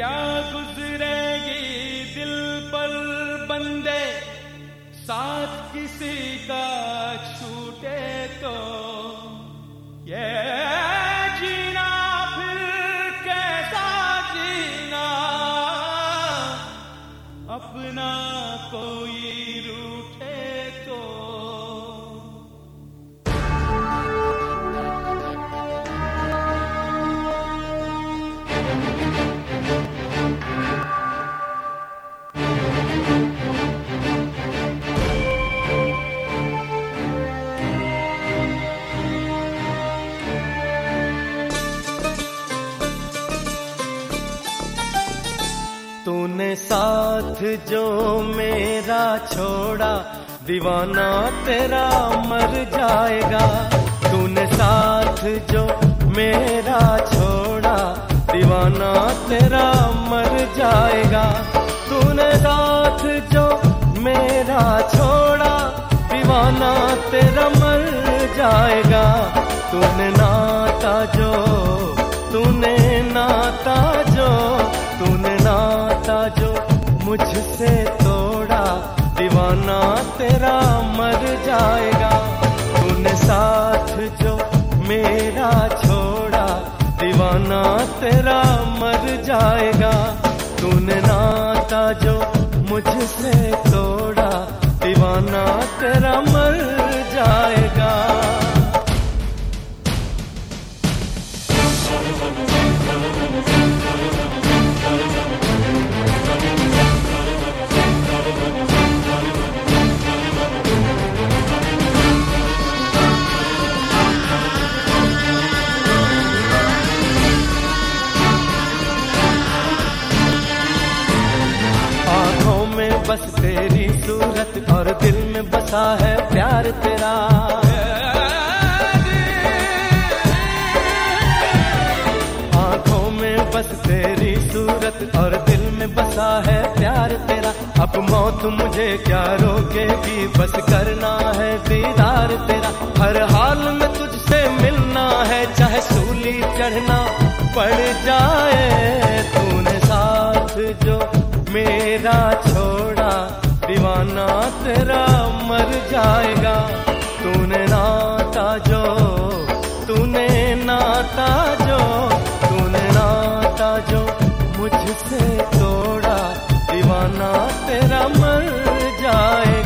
क्या गुजरेगी दिल पर बंदे? साथ किसी का छूटे तो? ये जीना फिर कैसा जीना? अपना कोई रूठे साथ जो मेरा छोड़ा, दीवाना तेरा मर जाएगा। तूने साथ जो मेरा छोड़ा, दीवाना तेरा मर जाएगा। तूने साथ जो मेरा छोड़ा, दीवाना तेरा मर जाएगा। तूने नाता जो, तूने नाता मुझसे तोड़ा, दीवाना तेरा मर जाएगा। तूने साथ जो मेरा छोड़ा, दीवाना तेरा मर जाएगा। तूने नाता जो मुझसे तोड़ा, दीवाना तेरा मर जाएगा। बस तेरी सूरत और दिल में बसा है प्यार तेरा। आँखों में बस तेरी सूरत और दिल में बसा है प्यार तेरा। अब मौत मुझे क्या रोकेगी? बस करना है दीदार तेरा। हर हाल में तुझसे मिलना है, चाहे सूली चढ़ना पड़ जाए, तूने साथ जो मेरा दीवाना तेरा मर जाएगा। तूने नाता जो, तूने नाता जो, तूने नाता जो मुझसे तोड़ा। दीवाना तेरा मर जाएगा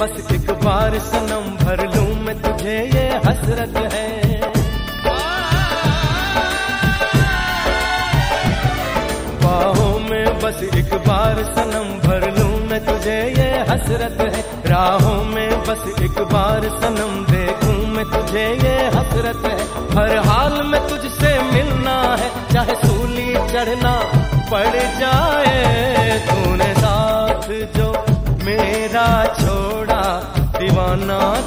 बस एक बार सनम भर लूँ मैं तुझे, ये हसरत है। बाहों में बस एक बार सनम भर लूँ मैं तुझे, ये हसरत है। राहों में बस एक बार सनम देखूँ मैं तुझे, ये हसरत है। हर हाल में तुझसे मिलना है, चाहे सूली चढ़ना पड़ जाए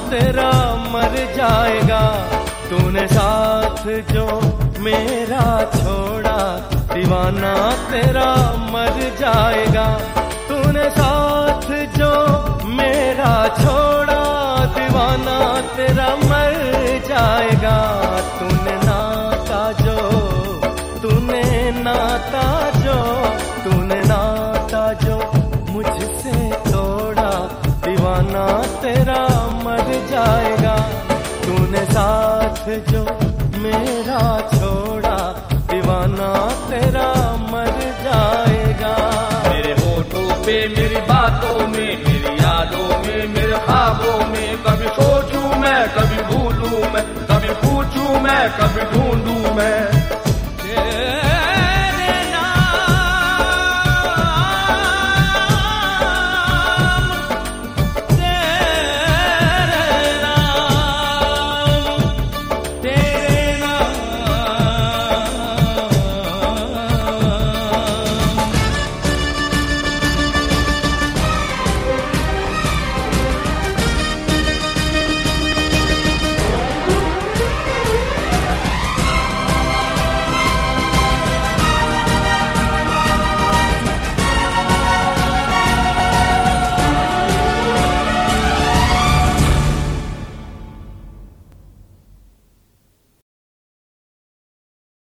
तेरा मर जाएगा। तूने साथ जो मेरा छोड़ा, दीवाना तेरा मर जाएगा। तूने साथ जो मेरा छोड़ा, दीवाना तेरा मर जाएगा। तूने नाता जो, तूने नाता जाएगा? तूने साथ जो मेरा छोड़ा, दीवाना तेरा मर जाएगा। मेरे होठों पे, मेरी बातों में, मेरी यादों में, मेरे ख्वाबों में